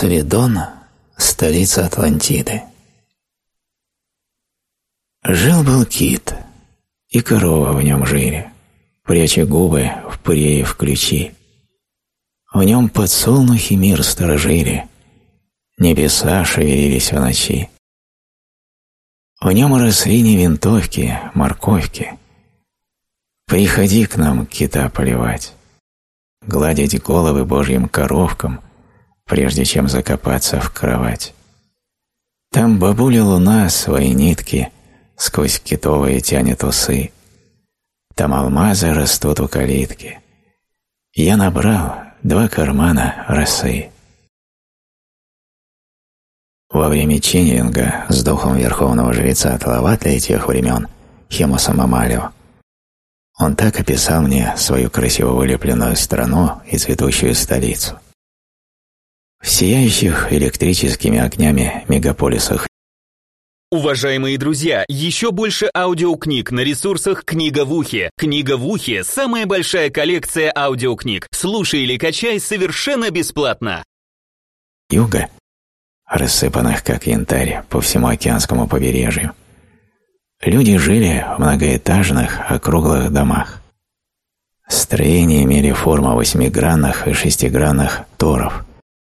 Посейдон – столица Атлантиды. Жил-был кит, и корова в нем жили, пряча губы в пыре в ключи. В нем подсолнухи мир сторожили, небеса шевелились в ночи. В нем росли не винтовки, морковки. Приходи к нам кита поливать, гладить головы божьим коровкам, прежде чем закопаться в кровать. Там бабуля луна свои нитки сквозь китовые тянет усы. Там алмазы растут у калитки. Я набрал два кармана росы. Во время ченнинга с духом верховного жреца Тлаватля тех времен, Хемуса Мамалио, он так описал мне свою красиво вылепленную страну и цветущую столицу. В сияющих электрическими огнями мегаполисах Уважаемые друзья, еще больше аудиокниг на ресурсах «Книга в ухе». «Книга в ухе» — самая большая коллекция аудиокниг. Слушай или качай совершенно бесплатно. Юга, рассыпанных как янтарь по всему океанскому побережью. Люди жили в многоэтажных, округлых домах. Строения имели форму восьмигранных и шестигранных торов,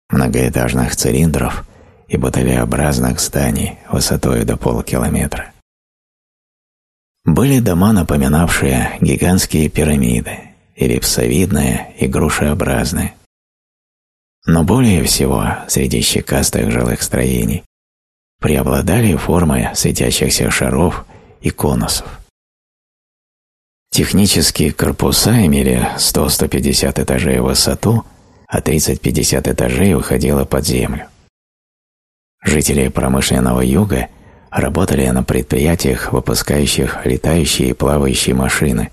многоэтажных цилиндров – и бутылеобразных зданий высотой до полкилометра. Были дома, напоминавшие гигантские пирамиды, эллипсовидные и грушеобразные. Но более всего среди щекастых жилых строений преобладали формы светящихся шаров и конусов. Технические корпуса имели 100-150 этажей в высоту, а 30-50 этажей уходило под землю. Жители промышленного юга работали на предприятиях, выпускающих летающие и плавающие машины,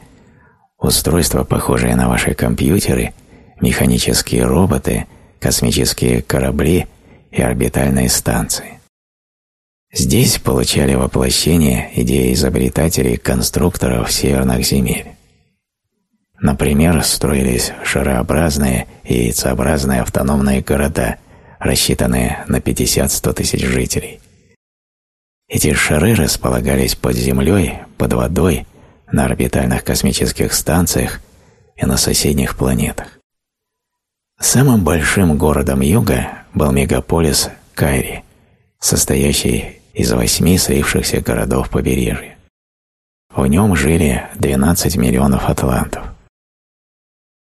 устройства, похожие на ваши компьютеры, механические роботы, космические корабли и орбитальные станции. Здесь получали воплощение идеи изобретателей конструкторов северных земель. Например, строились шарообразные и яйцеобразные автономные города – рассчитанные на 50-100 тысяч жителей. Эти шары располагались под землей, под водой, на орбитальных космических станциях и на соседних планетах. Самым большим городом юга был мегаполис Кайри, состоящий из восьми слившихся городов побережья. В нем жили 12 миллионов атлантов.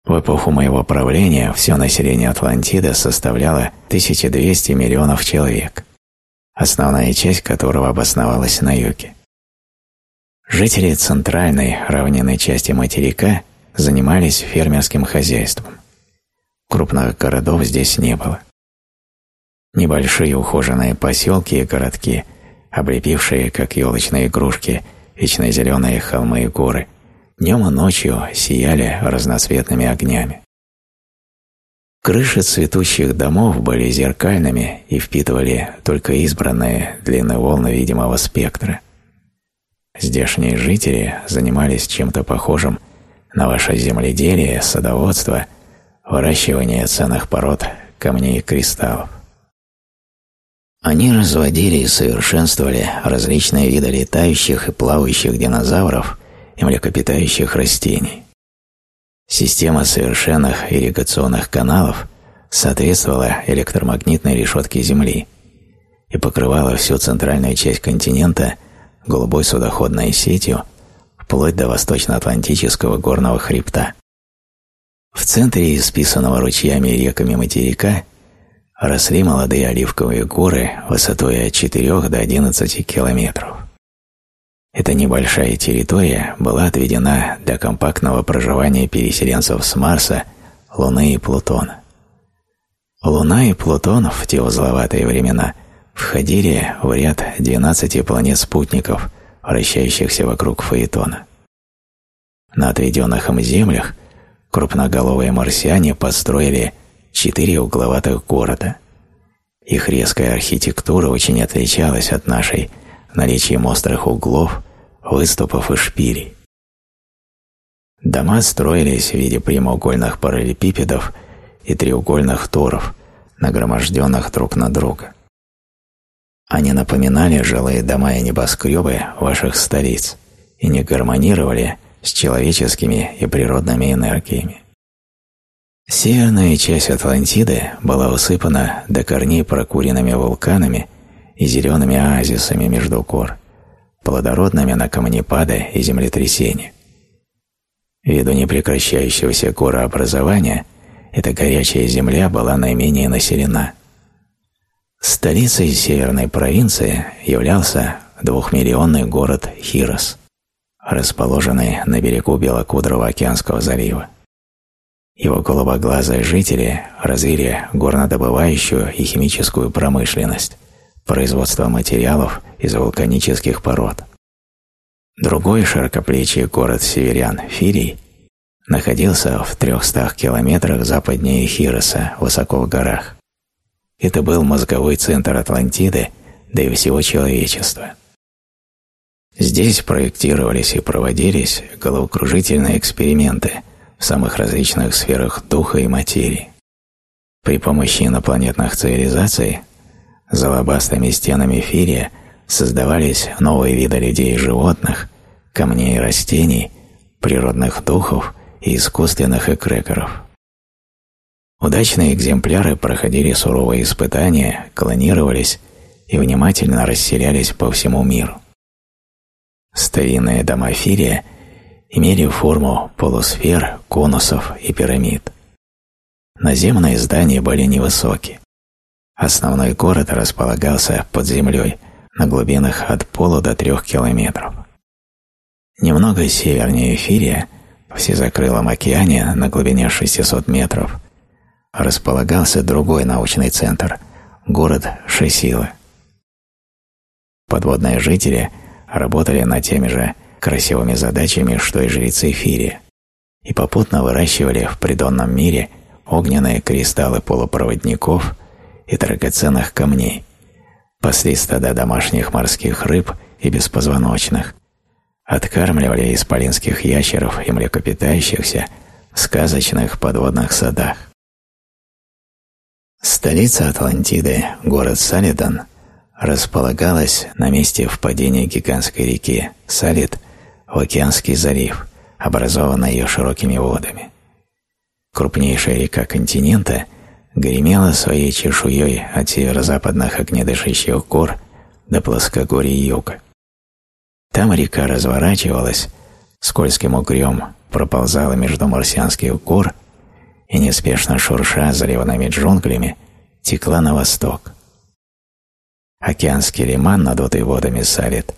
В эпоху моего правления все население Атлантиды составляло 1200 миллионов человек, основная часть которого обосновалась на юге. Жители центральной равнинной части материка занимались фермерским хозяйством. Крупных городов здесь не было. Небольшие ухоженные поселки и городки, облепившие, как елочные игрушки, вечно зеленые холмы и горы – днем и ночью сияли разноцветными огнями. Крыши цветущих домов были зеркальными и впитывали только избранные длинные волны видимого спектра. Здешние жители занимались чем-то похожим на ваше земледелие, садоводство, выращивание ценных пород камней и кристаллов. Они разводили и совершенствовали различные виды летающих и плавающих динозавров и млекопитающих растений. Система совершенных ирригационных каналов соответствовала электромагнитной решетке Земли и покрывала всю центральную часть континента голубой судоходной сетью вплоть до восточно-атлантического горного хребта. В центре исписанного ручьями и реками материка росли молодые оливковые горы высотой от 4 до 11 километров. Эта небольшая территория была отведена для компактного проживания переселенцев с Марса, Луны и Плутона. Луна и Плутон в те узловатые времена входили в ряд 12 планет-спутников, вращающихся вокруг Фаэтона. На отведенных им землях крупноголовые марсиане построили четыре угловатых города. Их резкая архитектура очень отличалась от нашей – наличием острых углов, выступов и шпилей. Дома строились в виде прямоугольных параллелепипедов и треугольных торов, нагроможденных друг на друга. Они напоминали жилые дома и небоскребы ваших столиц и не гармонировали с человеческими и природными энергиями. Северная часть Атлантиды была усыпана до корней прокуренными вулканами и зелеными оазисами между гор, плодородными на камнепады и землетрясения. Ввиду непрекращающегося горообразования эта горячая земля была наименее населена. Столицей северной провинции являлся двухмиллионный город Хирос, расположенный на берегу Белокудрого океанского залива. Его голубоглазые жители развили горнодобывающую и химическую промышленность, производство материалов из вулканических пород. Другой широкоплечий город северян, Фирий, находился в 300 километрах западнее Хироса, высоко в горах. Это был мозговой центр Атлантиды, да и всего человечества. Здесь проектировались и проводились головокружительные эксперименты в самых различных сферах духа и материи. При помощи инопланетных цивилизаций за лобастыми стенами Фирия создавались новые виды людей и животных, камней и растений, природных духов и искусственных эгрегоров. Удачные экземпляры проходили суровые испытания, клонировались и внимательно расселялись по всему миру. Старинные дома Фирия имели форму полусфер, конусов и пирамид. Наземные здания были невысокие. Основной город располагался под землей на глубинах от пола до трех километров. Немного севернее Фирия, в всезакрылом океане на глубине 600 метров, располагался другой научный центр – город Шесилы. Подводные жители работали над теми же красивыми задачами, что и жрецы Фирия, и попутно выращивали в придонном мире огненные кристаллы полупроводников – и драгоценных камней, пасли стада домашних морских рыб и беспозвоночных, откармливали исполинских ящеров и млекопитающихся в сказочных подводных садах. Столица Атлантиды, город Салидан, располагалась на месте впадения гигантской реки Салит в Океанский залив, образованный ее широкими водами. Крупнейшая река континента – гремела своей чешуей от северо-западных огнедышащих гор до плоскогорья юга. Там река разворачивалась, скользким угрём проползала между марсианских гор и, неспешно шурша заливными джунглями, текла на восток. Океанский лиман, надутый водами Салит,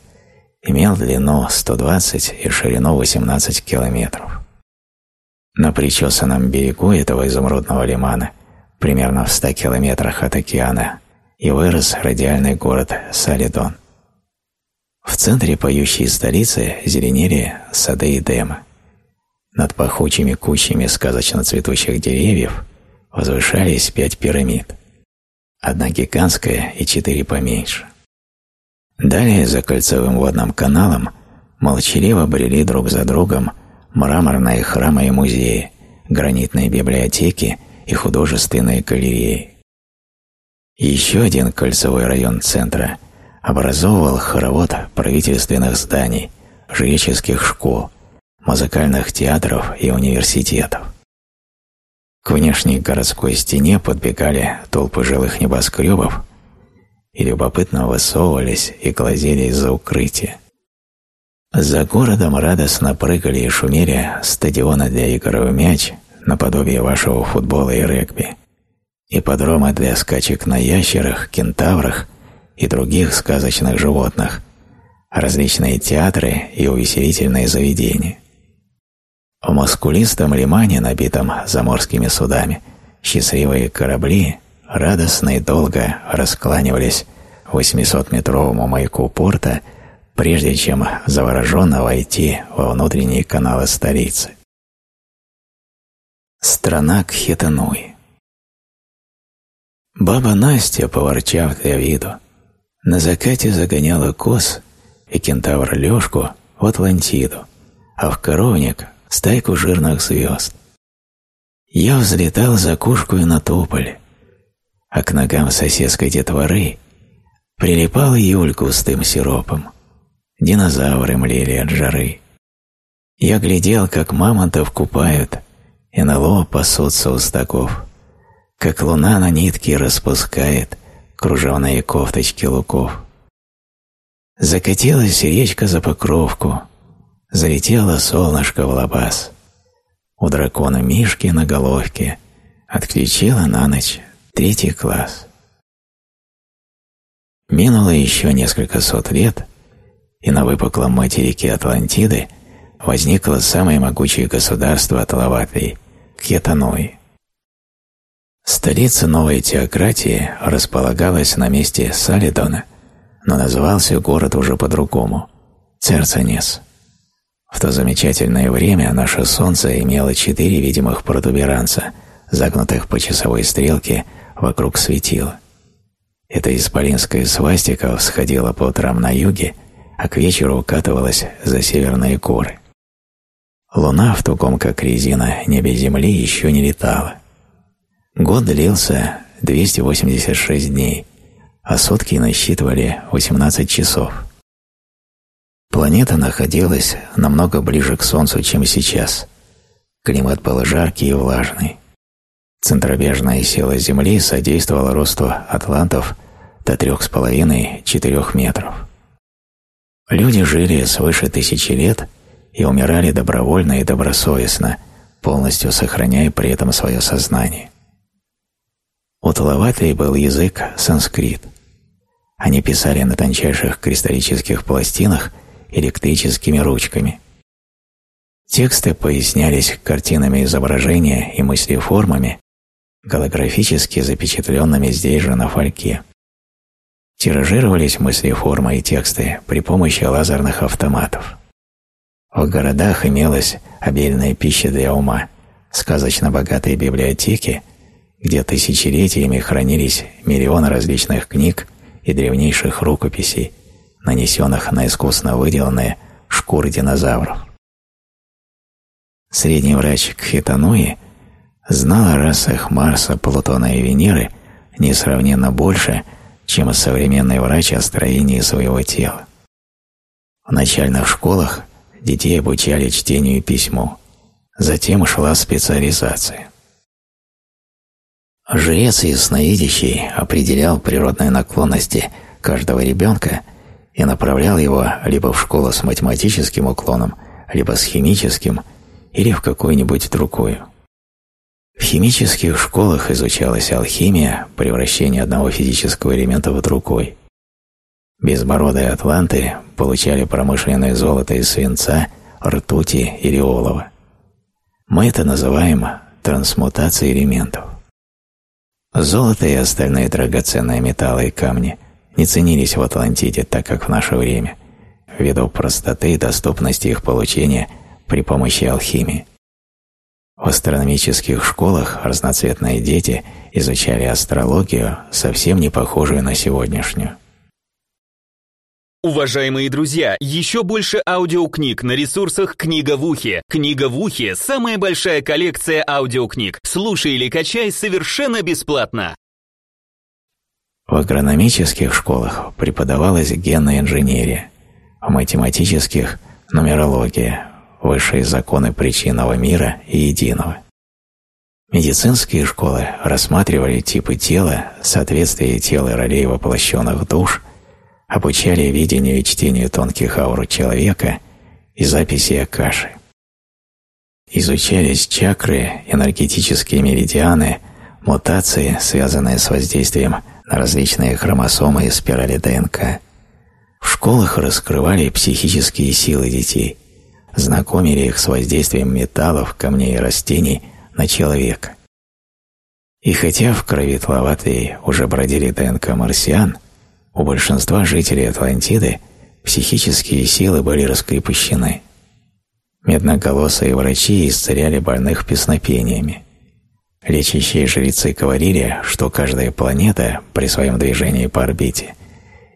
имел длину 120 и ширину 18 километров. На причесанном берегу этого изумрудного лимана – примерно в 100 километрах от океана, и вырос радиальный город Салидон. В центре поющей столицы зеленели сады Эдема. Над пахучими кучами сказочно цветущих деревьев возвышались пять пирамид. Одна гигантская и четыре поменьше. Далее за кольцевым водным каналом молчаливо брели друг за другом мраморные храмы и музеи, гранитные библиотеки и художественные галереи. Еще один кольцевой район центра образовывал хоровод правительственных зданий, жреческих школ, музыкальных театров и университетов. К внешней городской стене подбегали толпы жилых небоскребов и любопытно высовывались и глазели из-за укрытия. За городом радостно прыгали и шумели стадионы для игр в мяч, наподобие вашего футбола и регби, ипподромы для скачек на ящерах, кентаврах и других сказочных животных, различные театры и увеселительные заведения. В мускулистом лимане, набитом заморскими судами, счастливые корабли радостно и долго раскланивались 800-метровому маяку порта, прежде чем завороженно войти во внутренние каналы столицы. Страна Кхетануи Баба Настя, поворчав для виду, на закате загоняла коз и кентавр Лёшку в Атлантиду, а в коровник – стайку жирных звезд. Я взлетал за кушкою на тополе, а к ногам соседской детворы прилипал июль густым сиропом. Динозавры млели от жары. Я глядел, как мамонтов купают, лоб пасутся у стогов, как луна на нитки распускает кружевные кофточки луков. Закатилась речка за покровку, залетело солнышко в лабаз. У дракона Мишки на головке отключила на ночь третий класс. Минуло еще несколько сот лет, и на выпуклом материке Атлантиды возникло самое могучее государство Атлаватрии – Кьетануи. Столица новой теократии располагалась на месте Салидона, но назывался город уже по-другому – Церцанес. В то замечательное время наше Солнце имело четыре видимых протуберанца, загнутых по часовой стрелке вокруг светила. Эта исполинская свастика всходила по утрам на юге, а к вечеру укатывалась за северные горы. Луна в тугом, как резина, небе Земли еще не летала. Год длился 286 дней, а сутки насчитывали 18 часов. Планета находилась намного ближе к Солнцу, чем сейчас. Климат был жаркий и влажный. Центробежная сила Земли содействовала росту атлантов до 3,5-4 метров. Люди жили свыше тысячи лет и умирали добровольно и добросовестно, полностью сохраняя при этом свое сознание. У был язык санскрит. Они писали на тончайших кристаллических пластинах электрическими ручками. Тексты пояснялись картинами изображения и мыслеформами, голографически запечатленными здесь же на фольке. Тиражировались мыслеформы и тексты при помощи лазерных автоматов. В городах имелась обильная пища для ума, сказочно богатые библиотеки, где тысячелетиями хранились миллионы различных книг и древнейших рукописей, нанесенных на искусно выделанные шкуры динозавров. Средний врач Кхитануи знал о расах Марса, Плутона и Венеры несравненно больше, чем современный врач о строении своего тела. В начальных школах детей обучали чтению и письму, затем шла специализация. Жрец и ясновидящий определял природные наклонности каждого ребенка и направлял его либо в школу с математическим уклоном, либо с химическим, или в какую-нибудь другую. В химических школах изучалась алхимия, превращение одного физического элемента в другой. Безбородые атланты получали промышленное золото из свинца, ртути или олова. Мы это называем трансмутацией элементов. Золото и остальные драгоценные металлы и камни – не ценились в Атлантиде так, как в наше время, ввиду простоты и доступности их получения при помощи алхимии. В астрономических школах разноцветные дети изучали астрологию, совсем не похожую на сегодняшнюю. Уважаемые друзья, еще больше аудиокниг на ресурсах «Книга в ухе». «Книга в ухе» — самая большая коллекция аудиокниг. Слушай или качай совершенно бесплатно. В агрономических школах преподавалась генная инженерия, в математических – нумерология, высшие законы причинного мира и единого. Медицинские школы рассматривали типы тела, соответствие тела ролей воплощенных душ, обучали видению и чтению тонких аур человека и записи Акаши. Изучались чакры, энергетические меридианы, мутации, связанные с воздействием различные хромосомы и спирали ДНК. В школах раскрывали психические силы детей, знакомили их с воздействием металлов, камней и растений на человека. И хотя в крови Тлаватлии уже бродили ДНК марсиан, у большинства жителей Атлантиды психические силы были раскрепощены. Медноголосые врачи исцеляли больных песнопениями. Лечащие жрецы говорили, что каждая планета при своем движении по орбите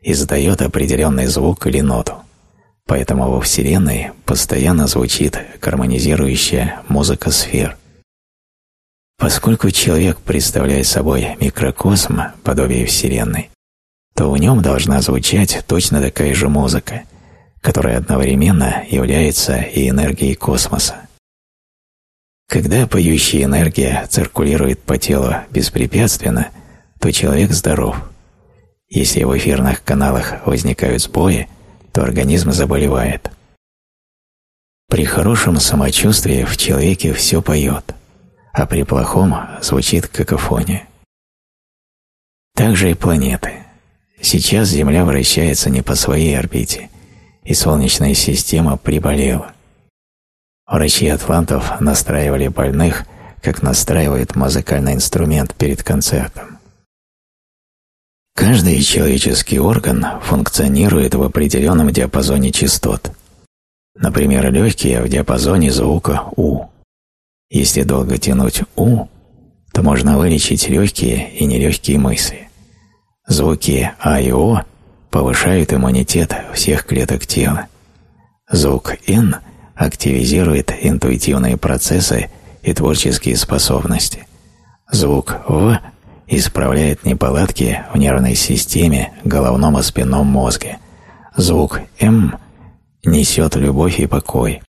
издает определенный звук или ноту. Поэтому во Вселенной постоянно звучит гармонизирующая музыка сфер. Поскольку человек представляет собой микрокосм, подобие Вселенной, то в нем должна звучать точно такая же музыка, которая одновременно является и энергией космоса. Когда поющая энергия циркулирует по телу беспрепятственно, то человек здоров. Если в эфирных каналах возникают сбои, то организм заболевает. При хорошем самочувствии в человеке все поет, а при плохом звучит какофония. Также и планеты. Сейчас Земля вращается не по своей орбите, и Солнечная система приболела. Врачи атлантов настраивали больных, как настраивает музыкальный инструмент перед концертом. Каждый человеческий орган функционирует в определенном диапазоне частот. Например, легкие в диапазоне звука У. Если долго тянуть У, то можно вылечить легкие и нелегкие мысли. Звуки А и О повышают иммунитет всех клеток тела. Звук Н – активизирует интуитивные процессы и творческие способности. Звук «в» исправляет неполадки в нервной системе, головном и спинном мозге. Звук «м» несет любовь и покой,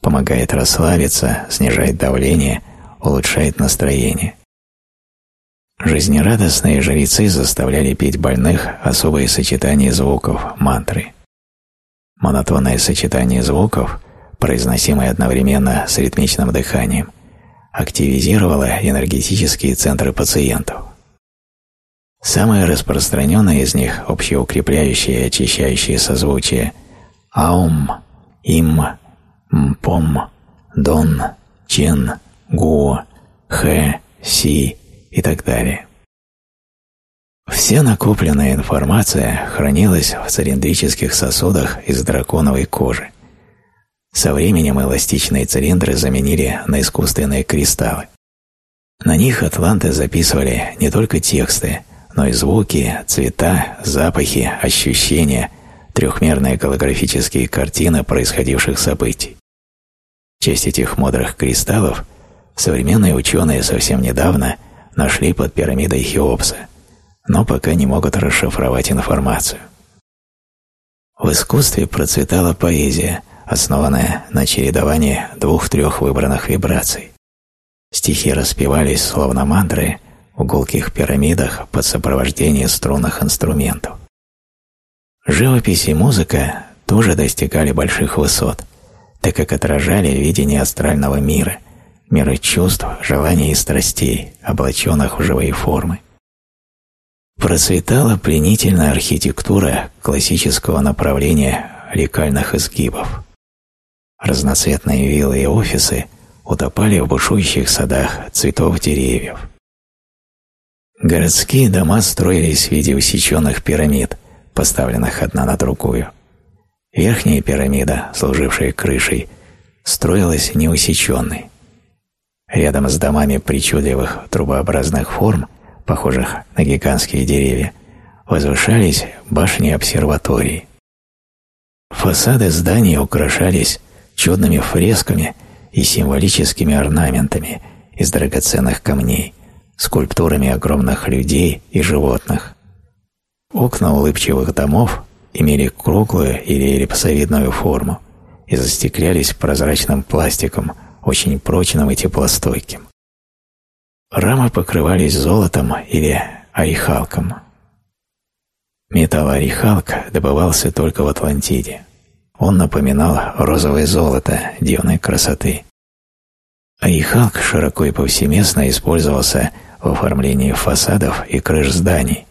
помогает расслабиться, снижает давление, улучшает настроение. Жизнерадостные жрецы заставляли петь больных особые сочетания звуков мантры. Монотонное сочетание звуков произносимое одновременно с ритмичным дыханием, активизировало энергетические центры пациентов. Самое распространенное из них – общеукрепляющее и очищающее созвучие – аум, им, мпом, дон, чен, гу, хэ, си и так далее. Вся накопленная информация хранилась в цилиндрических сосудах из драконовой кожи. Со временем эластичные цилиндры заменили на искусственные кристаллы. На них атланты записывали не только тексты, но и звуки, цвета, запахи, ощущения, трехмерные голографические картины происходивших событий. Часть этих мудрых кристаллов современные ученые совсем недавно нашли под пирамидой Хеопса, но пока не могут расшифровать информацию. В искусстве процветала поэзия, основанная на чередовании двух-трех выбранных вибраций. Стихи распевались словно мантры в гулких пирамидах под сопровождение струнных инструментов. Живопись и музыка тоже достигали больших высот, так как отражали видение астрального мира, мира чувств, желаний и страстей, облаченных в живые формы. Процветала пленительная архитектура классического направления лекальных изгибов. Разноцветные виллы и офисы утопали в бушующих садах цветов деревьев. Городские дома строились в виде усеченных пирамид, поставленных одна на другую. Верхняя пирамида, служившая крышей, строилась неусеченной. Рядом с домами причудливых трубообразных форм, похожих на гигантские деревья, возвышались башни обсерватории. Фасады зданий украшались чудными фресками и символическими орнаментами из драгоценных камней, скульптурами огромных людей и животных. Окна улыбчивых домов имели круглую или эллипсовидную форму и застеклялись прозрачным пластиком, очень прочным и теплостойким. Рамы покрывались золотом или орехалком. Металл орехалка добывался только в Атлантиде. Он напоминал розовое золото дивной красоты. Айхалк широко и повсеместно использовался в оформлении фасадов и крыш зданий,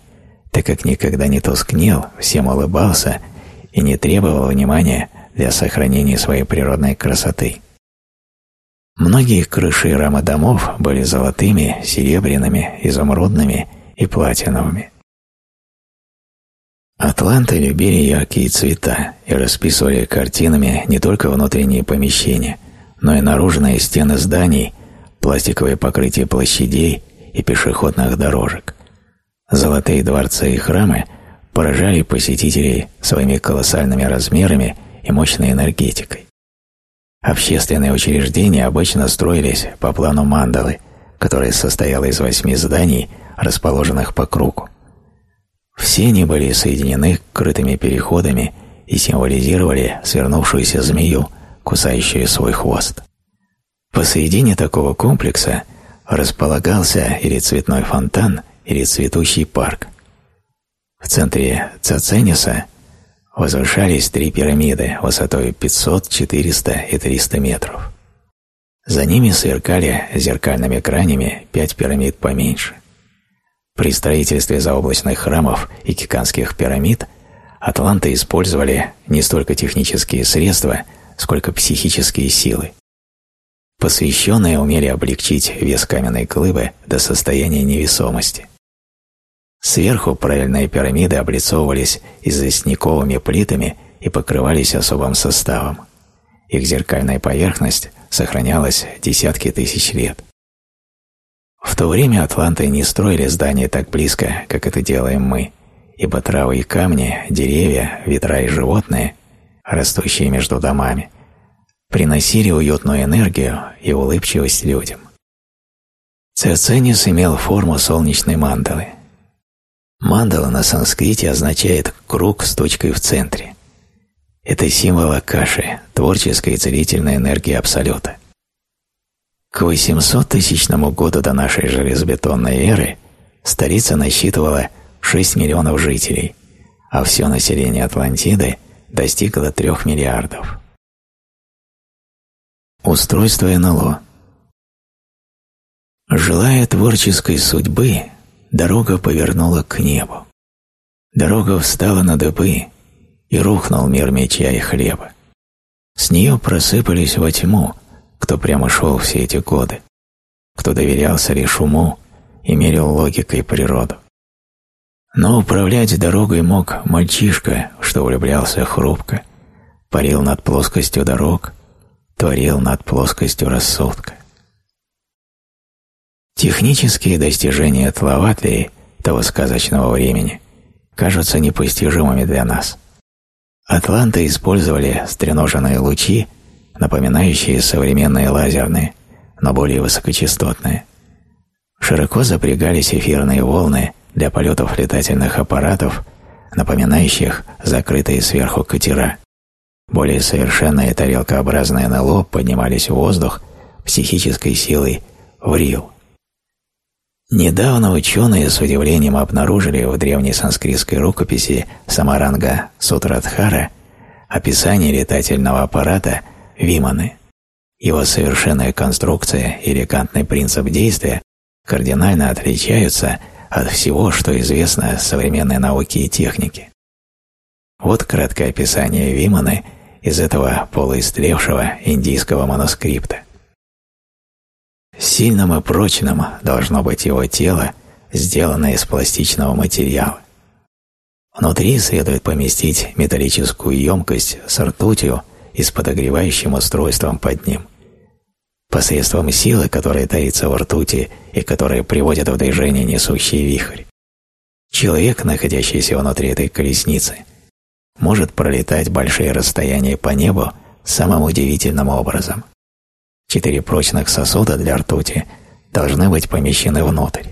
так как никогда не тускнел, всем улыбался и не требовал внимания для сохранения своей природной красоты. Многие крыши и рамы домов были золотыми, серебряными, изумрудными и платиновыми. Атланты любили яркие цвета и расписывали картинами не только внутренние помещения, но и наружные стены зданий, пластиковое покрытие площадей и пешеходных дорожек. Золотые дворцы и храмы поражали посетителей своими колоссальными размерами и мощной энергетикой. Общественные учреждения обычно строились по плану мандалы, которое состояло из восьми зданий, расположенных по кругу. Все они были соединены крытыми переходами и символизировали свернувшуюся змею, кусающую свой хвост. Посередине такого комплекса располагался или цветной фонтан, или цветущий парк. В центре Цацениса возвышались три пирамиды высотой 500, 400 и 300 метров. За ними сверкали зеркальными кранями пять пирамид поменьше. При строительстве заоблачных храмов и киканских пирамид атланты использовали не столько технические средства, сколько психические силы. Посвященные умели облегчить вес каменной глыбы до состояния невесомости. Сверху правильные пирамиды облицовывались известняковыми плитами и покрывались особым составом. Их зеркальная поверхность сохранялась десятки тысяч лет. В то время атланты не строили здания так близко, как это делаем мы, ибо травы и камни, деревья, ветра и животные, растущие между домами, приносили уютную энергию и улыбчивость людям. Церценис имел форму солнечной мандалы. Мандала на санскрите означает «круг с точкой в центре». Это символ Акаши, творческой и целительной энергии Абсолюта. К 800 тысячному году до нашей железобетонной эры столица насчитывала 6 миллионов жителей, а все население Атлантиды достигло 3 миллиардов. Устройство НЛО Желая творческой судьбы, дорога повернула к небу. Дорога встала на дыбы, и рухнул мир меча и хлеба. С нее просыпались во тьму, кто прямо шел все эти годы, кто доверялся лишь уму и мерил логикой природу. Но управлять дорогой мог мальчишка, что влюблялся хрупко, парил над плоскостью дорог, творил над плоскостью рассудка. Технические достижения Тлаватлии того сказочного времени кажутся непостижимыми для нас. Атланты использовали стреноженные лучи, напоминающие современные лазерные, но более высокочастотные. Широко запрягались эфирные волны для полетов летательных аппаратов, напоминающих закрытые сверху катера. Более совершенные тарелкообразные НЛО поднимались в воздух психической силой в Рил. Недавно ученые с удивлением обнаружили в древней санскритской рукописи Самаранга Сутрадхара описание летательного аппарата Виманы. Его совершенная конструкция и элегантный принцип действия кардинально отличаются от всего, что известно современной науке и технике. Вот краткое описание Виманы – из этого полуистлевшего индийского манускрипта. Сильным и прочным должно быть его тело, сделанное из пластичного материала. Внутри следует поместить металлическую емкость с ртутью и с подогревающим устройством под ним. Посредством силы, которая таится в ртути и которая приводит в движение несущий вихрь. Человек, находящийся внутри этой колесницы – может пролетать большие расстояния по небу самым удивительным образом. Четыре прочных сосуда для ртути должны быть помещены внутрь.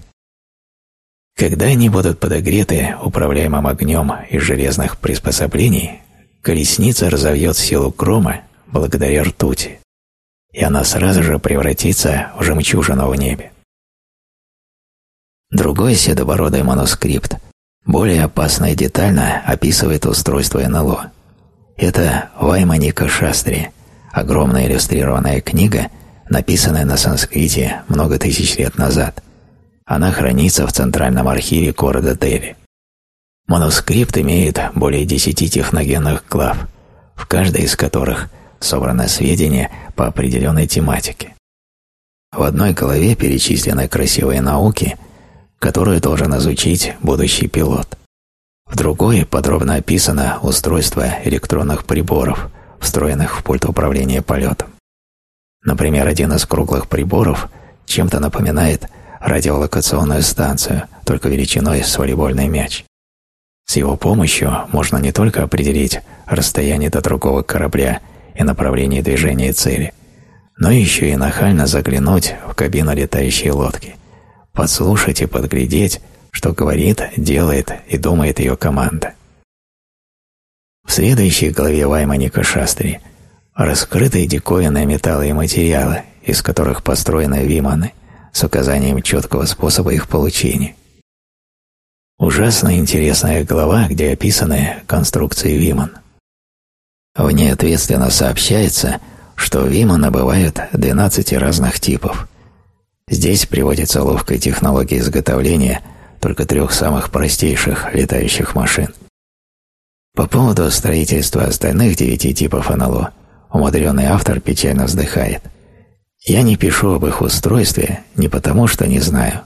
Когда они будут подогреты управляемым огнем из железных приспособлений, колесница разовьет силу крома благодаря ртути, и она сразу же превратится в жемчужину в небе. Другой седобородый манускрипт более опасно и детально описывает устройство НЛО. Это Вайманика Шастри, огромная иллюстрированная книга, написанная на санскрите много тысяч лет назад. Она хранится в Центральном архиве города Дели. Манускрипт имеет более десяти техногенных глав, в каждой из которых собраны сведения по определенной тематике. В одной главе перечислены красивые науки, которую должен изучить будущий пилот. В другой подробно описано устройство электронных приборов, встроенных в пульт управления полетом. Например, один из круглых приборов чем-то напоминает радиолокационную станцию, только величиной с волейбольный мяч. С его помощью можно не только определить расстояние до другого корабля и направление движения цели, но еще и нахально заглянуть в кабину летающей лодки, подслушать и подглядеть, что говорит, делает и думает ее команда. В следующей главе Вайманика Шастри раскрыты диковинные металлы и материалы, из которых построены виманы, с указанием четкого способа их получения. Ужасно интересная глава, где описаны конструкции виман. В ней ответственно сообщается, что виманы бывают 12 разных типов. Здесь приводится ловкая технология изготовления только трех самых простейших летающих машин. По поводу строительства остальных девяти типов НЛО умудренный автор печально вздыхает. Я не пишу об их устройстве не потому, что не знаю,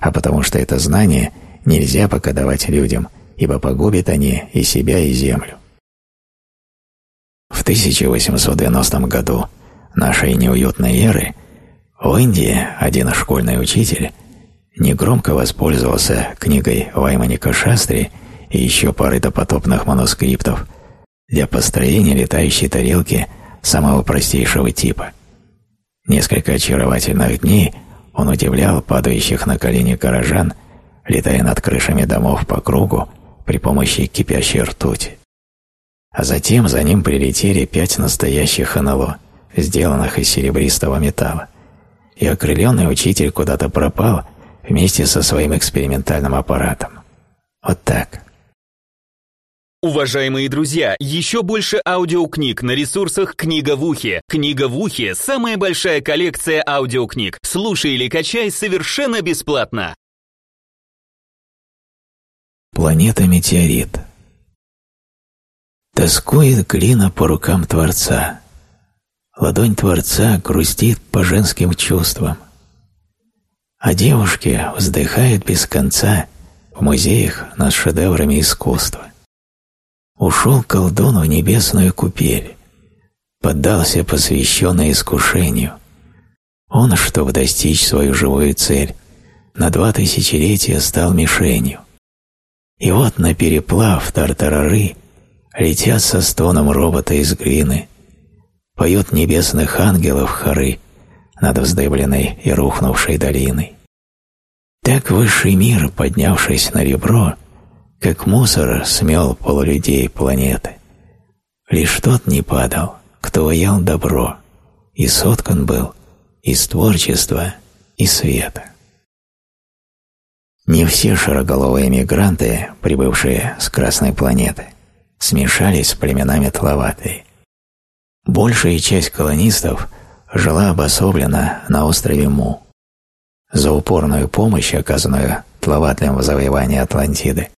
а потому что это знание нельзя пока давать людям, ибо погубят они и себя, и землю. В 1890 году нашей неуютной эры в Индии один школьный учитель негромко воспользовался книгой Вайманика Шастри и еще парой допотопных манускриптов для построения летающей тарелки самого простейшего типа. Несколько очаровательных дней он удивлял падающих на колени горожан, летая над крышами домов по кругу при помощи кипящей ртути. А затем за ним прилетели пять настоящих НЛО, сделанных из серебристого металла, и окрыленный учитель куда-то пропал вместе со своим экспериментальным аппаратом. Вот так. Уважаемые друзья, еще больше аудиокниг на ресурсах «Книга в ухе». «Книга в ухе» — самая большая коллекция аудиокниг. Слушай или качай совершенно бесплатно. Планета Метеорит Тоскует глина по рукам Творца. Ладонь Творца грустит по женским чувствам. А девушки вздыхают без конца в музеях над шедеврами искусства. Ушел колдун в небесную купель, поддался посвященный искушению. Он, чтобы достичь свою живую цель, на два тысячелетия стал мишенью. И вот на переплав тартарары летят со стоном робота из глины, поют небесных ангелов хоры над вздыбленной и рухнувшей долиной. Так высший мир, поднявшись на ребро, как мусор смел полулюдей планеты. Лишь тот не падал, кто воял добро, и соткан был из творчества и света. Не все широголовые мигранты, прибывшие с Красной планеты, смешались с племенами Тловатой. Большая часть колонистов жила обособлена на острове Му. За упорную помощь, оказанную Тловатлям в завоевании Атлантиды,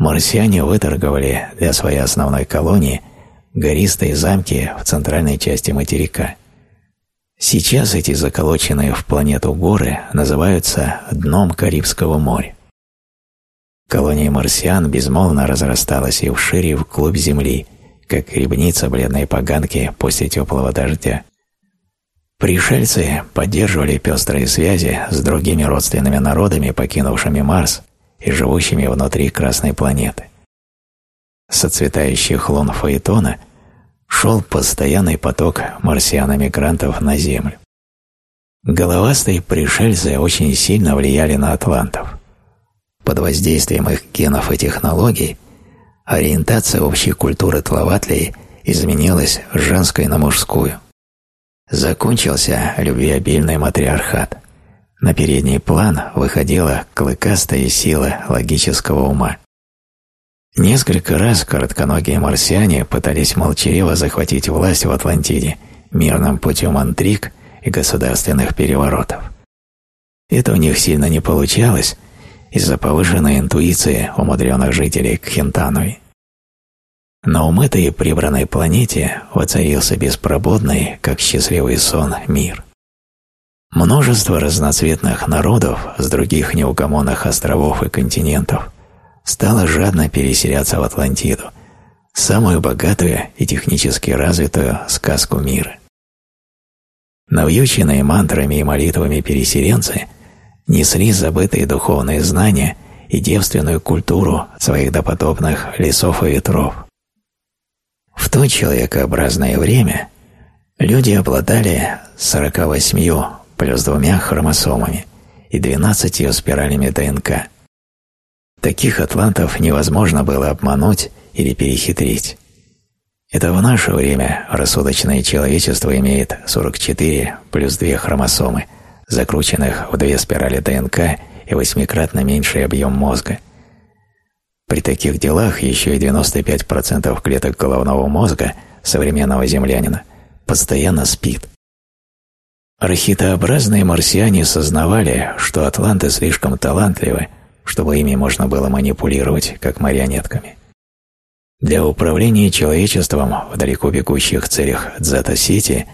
марсиане выторговали для своей основной колонии гористые замки в центральной части материка. Сейчас эти заколоченные в планету горы называются дном Карибского моря. Колония марсиан безмолвно разрасталась и вшире вглубь Земли, как грибница бледной поганки после теплого дождя. Пришельцы поддерживали пестрые связи с другими родственными народами, покинувшими Марс и живущими внутри Красной планеты. С отцветающих лун Фаэтона шел постоянный поток марсиан-эмигрантов на Землю. Головастые пришельцы очень сильно влияли на атлантов. Под воздействием их генов и технологий ориентация общей культуры тловатлей изменилась с женской на мужскую. Закончился любвеобильный матриархат – на передний план выходила клыкастая сила логического ума. Несколько раз коротконогие марсиане пытались молчаливо захватить власть в Атлантиде мирным путем интриг и государственных переворотов. Это у них сильно не получалось из-за повышенной интуиции умудренных жителей Кхентануи. На умытой и прибранной планете воцарился беспробудный, как счастливый сон, мир. Множество разноцветных народов с других неугомонных островов и континентов стало жадно переселяться в Атлантиду, самую богатую и технически развитую сказку мира. Навьюченные мантрами и молитвами переселенцы несли забытые духовные знания и девственную культуру своих допотопных лесов и ветров. В то человекообразное время Люди обладали 48 плюс двумя хромосомами и 12 спиралями ДНК. Таких атлантов невозможно было обмануть или перехитрить. Это в наше время рассудочное человечество имеет 44 плюс 2 хромосомы, закрученных в две спирали ДНК и восьмикратно меньший объем мозга. При таких делах еще и 95% клеток головного мозга современного землянина постоянно спит. Рахитообразные марсиане сознавали, что атланты слишком талантливы, чтобы ими можно было манипулировать, как марионетками. Для управления человечеством в далеко бегущих целях Дзата-Сити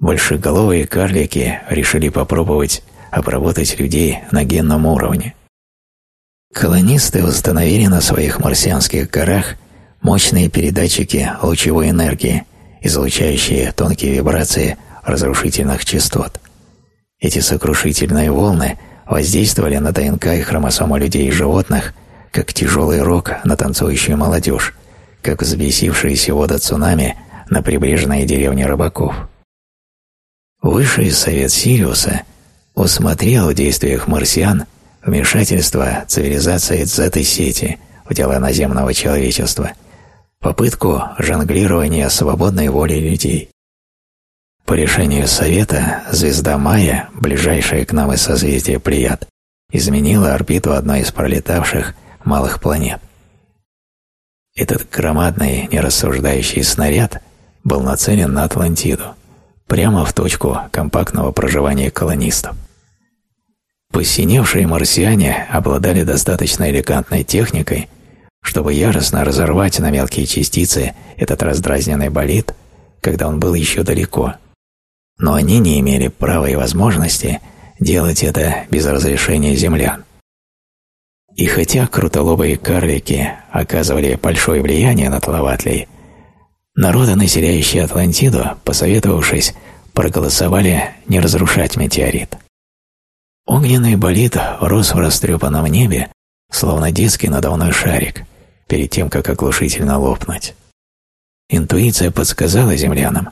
большеголовые карлики решили попробовать обработать людей на генном уровне. Колонисты установили на своих марсианских горах мощные передатчики лучевой энергии, излучающие тонкие вибрации разрушительных частот. Эти сокрушительные волны воздействовали на ДНК и хромосомы людей и животных, как тяжелый рок на танцующую молодежь, как взбесившиеся вода цунами на прибрежные деревни рыбаков. Высший совет Сириуса усмотрел в действиях марсиан вмешательство цивилизации Дзеты-сети в дела наземного человечества, попытку жонглирования свободной волей людей. По решению Совета звезда Майя, ближайшая к нам из созвездия Плеяд, изменила орбиту одной из пролетавших малых планет. Этот громадный нерассуждающий снаряд был нацелен на Атлантиду, прямо в точку компактного проживания колонистов. Посиневшие марсиане обладали достаточно элегантной техникой, чтобы яростно разорвать на мелкие частицы этот раздразненный болид, когда он был еще далеко. Но они не имели права и возможности делать это без разрешения землян. И хотя крутолобые карлики оказывали большое влияние на тловатлей, народы, населяющие Атлантиду, посоветовавшись, проголосовали не разрушать метеорит. Огненный болид рос в растрепанном небе, словно детский надувной шарик, перед тем, как оглушительно лопнуть. Интуиция подсказала землянам,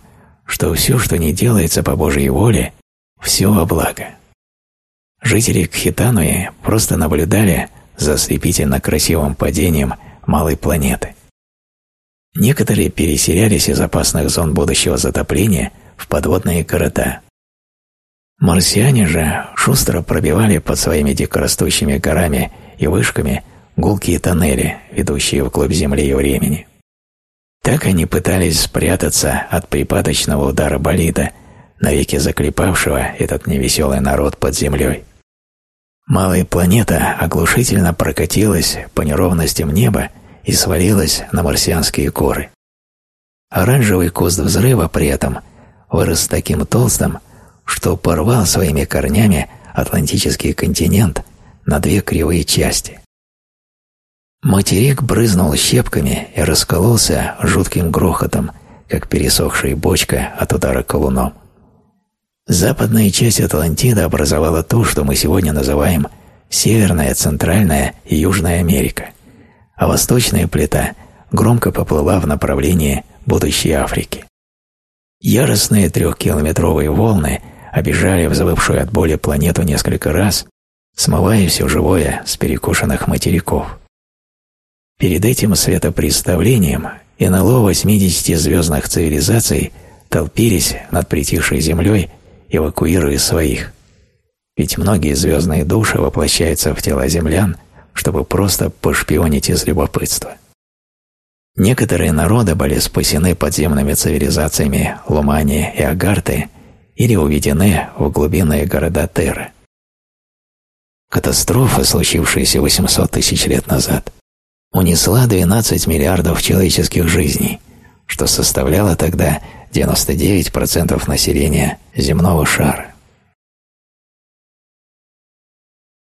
что все, что не делается по Божьей воле, все во благо. Жители Кхитануи просто наблюдали за ослепительно красивым падением малой планеты. Некоторые переселялись из опасных зон будущего затопления в подводные города, Марсиане же шустро пробивали под своими дикорастущими горами и вышками гулкие тоннели, ведущие вглубь Земли и времени. Так они пытались спрятаться от припадочного удара болида, навеки заклепавшего этот невеселый народ под землей. Малая планета оглушительно прокатилась по неровностям неба и свалилась на марсианские горы. Оранжевый куст взрыва при этом вырос таким толстым, что порвал своими корнями Атлантический континент на две кривые части. Материк брызнул щепками и раскололся жутким грохотом, как пересохшая бочка от удара колуном. Западная часть Атлантиды образовала то, что мы сегодня называем Северная, Центральная и Южная Америка, а восточная плита громко поплыла в направлении будущей Африки. Яростные трехкилометровые волны обижали взвывшую от боли планету несколько раз, смывая все живое с перекушенных материков. Перед этим светопредставлением НЛО 80 звездных цивилизаций толпились над притихшей Землей, эвакуируя своих. Ведь многие звездные души воплощаются в тела землян, чтобы просто пошпионить из любопытства. Некоторые народы были спасены подземными цивилизациями Лумани и Агарты – или уведены в глубинные города Терры. Катастрофа, случившаяся 800 тысяч лет назад, унесла 12 миллиардов человеческих жизней, что составляло тогда 99% населения земного шара.